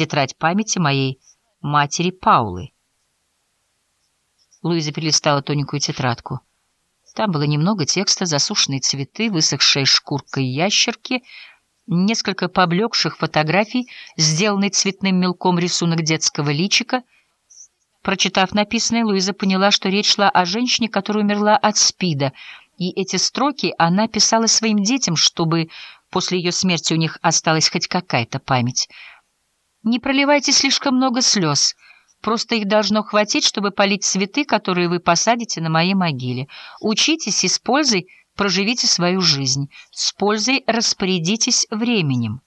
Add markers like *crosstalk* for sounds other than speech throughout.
тетрадь памяти моей матери Паулы. Луиза перелистала тоненькую тетрадку. Там было немного текста, засушенные цветы, высохшая шкурка ящерки, несколько поблекших фотографий, сделанный цветным мелком рисунок детского личика. Прочитав написанное, Луиза поняла, что речь шла о женщине, которая умерла от СПИДа, и эти строки она писала своим детям, чтобы после ее смерти у них осталась хоть какая-то память. «Не проливайте слишком много слез», Просто их должно хватить, чтобы полить цветы, которые вы посадите на моей могиле. Учитесь и с пользой проживите свою жизнь. С пользой распорядитесь временем.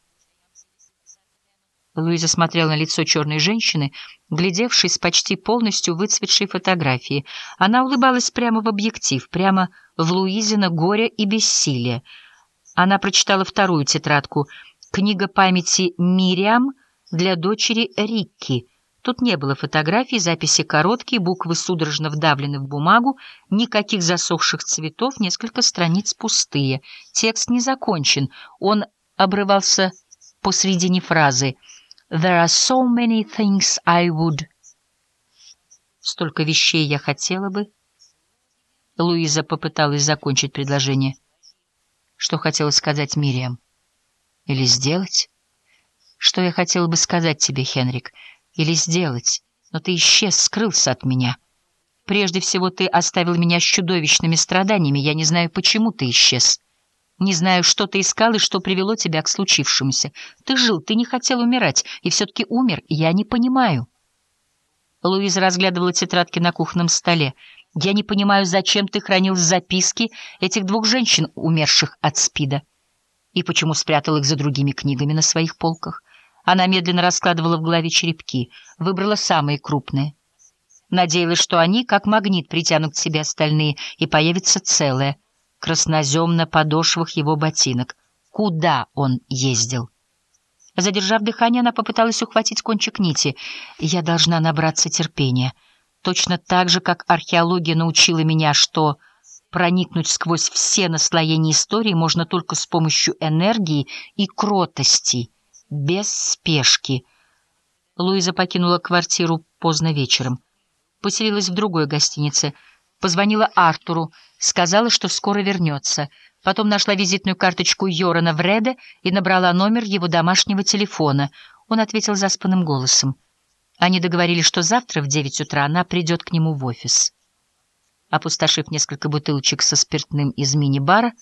Луиза смотрела на лицо черной женщины, глядевшей с почти полностью выцветшей фотографии. Она улыбалась прямо в объектив, прямо в Луизина горе и бессилие. Она прочитала вторую тетрадку «Книга памяти Мириам для дочери Рикки», Тут не было фотографий, записи короткие, буквы судорожно вдавлены в бумагу, никаких засохших цветов, несколько страниц пустые. Текст не закончен, он обрывался посредине фразы «There are so many things I would...» «Столько вещей я хотела бы...» Луиза попыталась закончить предложение. Что хотела сказать Мириам? Или сделать? Что я хотела бы сказать тебе, Хенрик?» или сделать, но ты исчез, скрылся от меня. Прежде всего, ты оставил меня с чудовищными страданиями, я не знаю, почему ты исчез. Не знаю, что ты искал и что привело тебя к случившемуся. Ты жил, ты не хотел умирать, и все-таки умер, я не понимаю. Луиза разглядывала тетрадки на кухонном столе. «Я не понимаю, зачем ты хранил записки этих двух женщин, умерших от СПИДа, и почему спрятал их за другими книгами на своих полках. Она медленно раскладывала в голове черепки, выбрала самые крупные. Надеялась, что они, как магнит, притянут к себе остальные, и появится целое, краснозем на подошвах его ботинок. Куда он ездил? Задержав дыхание, она попыталась ухватить кончик нити. «Я должна набраться терпения. Точно так же, как археология научила меня, что проникнуть сквозь все наслоения истории можно только с помощью энергии и кротости» без спешки. Луиза покинула квартиру поздно вечером. Поселилась в другой гостинице. Позвонила Артуру, сказала, что скоро вернется. Потом нашла визитную карточку Йорана Вреда и набрала номер его домашнего телефона. Он ответил заспанным голосом. Они договорились, что завтра в девять утра она придет к нему в офис. Опустошив несколько бутылочек со спиртным из мини-бара,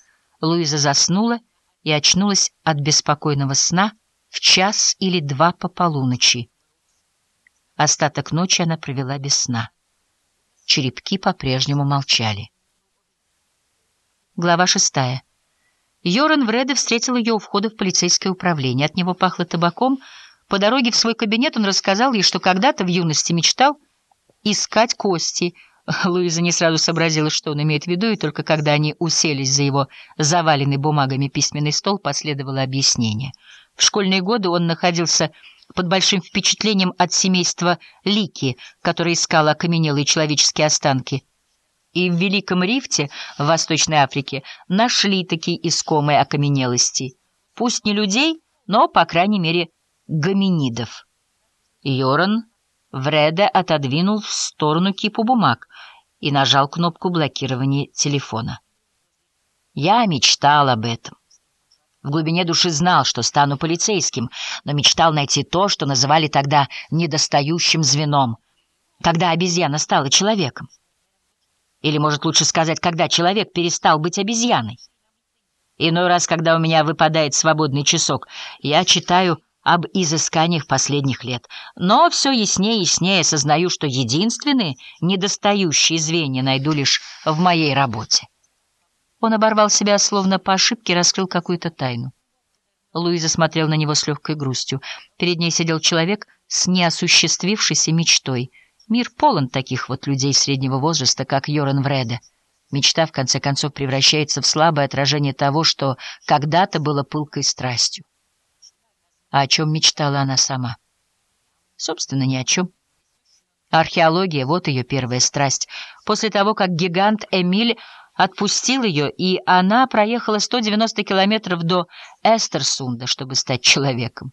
Луиза заснула и очнулась от беспокойного сна — в час или два по полуночи. Остаток ночи она провела без сна. Черепки по-прежнему молчали. Глава шестая. Йоран Вреде встретил ее у входа в полицейское управление. От него пахло табаком. По дороге в свой кабинет он рассказал ей, что когда-то в юности мечтал искать кости. *laughs* Луиза не сразу сообразила, что он имеет в виду, и только когда они уселись за его заваленный бумагами письменный стол, последовало объяснение — в школьные годы он находился под большим впечатлением от семейства Лики, которое искало окаменелые человеческие останки. И в Великом Рифте, в Восточной Африке, нашли такие искомые окаменелости. Пусть не людей, но, по крайней мере, гоминидов. Йоран Вреде отодвинул в сторону кипу бумаг и нажал кнопку блокирования телефона. «Я мечтал об этом. В глубине души знал, что стану полицейским, но мечтал найти то, что называли тогда недостающим звеном, когда обезьяна стала человеком. Или, может, лучше сказать, когда человек перестал быть обезьяной. Иной раз, когда у меня выпадает свободный часок, я читаю об изысканиях последних лет. Но все яснее и яснее осознаю, что единственные недостающие звенья найду лишь в моей работе. Он оборвал себя, словно по ошибке раскрыл какую-то тайну. Луиза смотрел на него с легкой грустью. Перед ней сидел человек с неосуществившейся мечтой. Мир полон таких вот людей среднего возраста, как Йоран Вреде. Мечта, в конце концов, превращается в слабое отражение того, что когда-то было пылкой страстью. А о чем мечтала она сама? Собственно, ни о чем. Археология — вот ее первая страсть. После того, как гигант Эмиль отпустил ее, и она проехала 190 километров до Эстерсунда, чтобы стать человеком.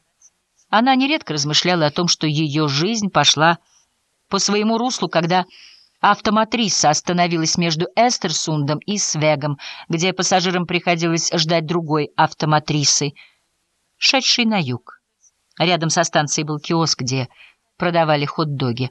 Она нередко размышляла о том, что ее жизнь пошла по своему руслу, когда автоматриса остановилась между Эстерсундом и Свегом, где пассажирам приходилось ждать другой автоматрисы, шедшей на юг. Рядом со станцией был киоск, где продавали хот-доги.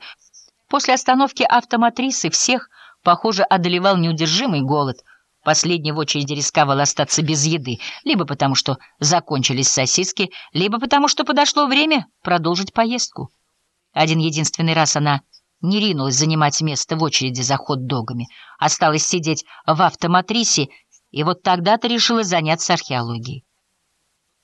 После остановки автоматрисы всех, похоже, одолевал неудержимый голод — Последний в очереди рисковал остаться без еды, либо потому что закончились сосиски, либо потому что подошло время продолжить поездку. Один единственный раз она не ринулась занимать место в очереди за хот-догами, осталась сидеть в автоматрисе, и вот тогда-то решила заняться археологией.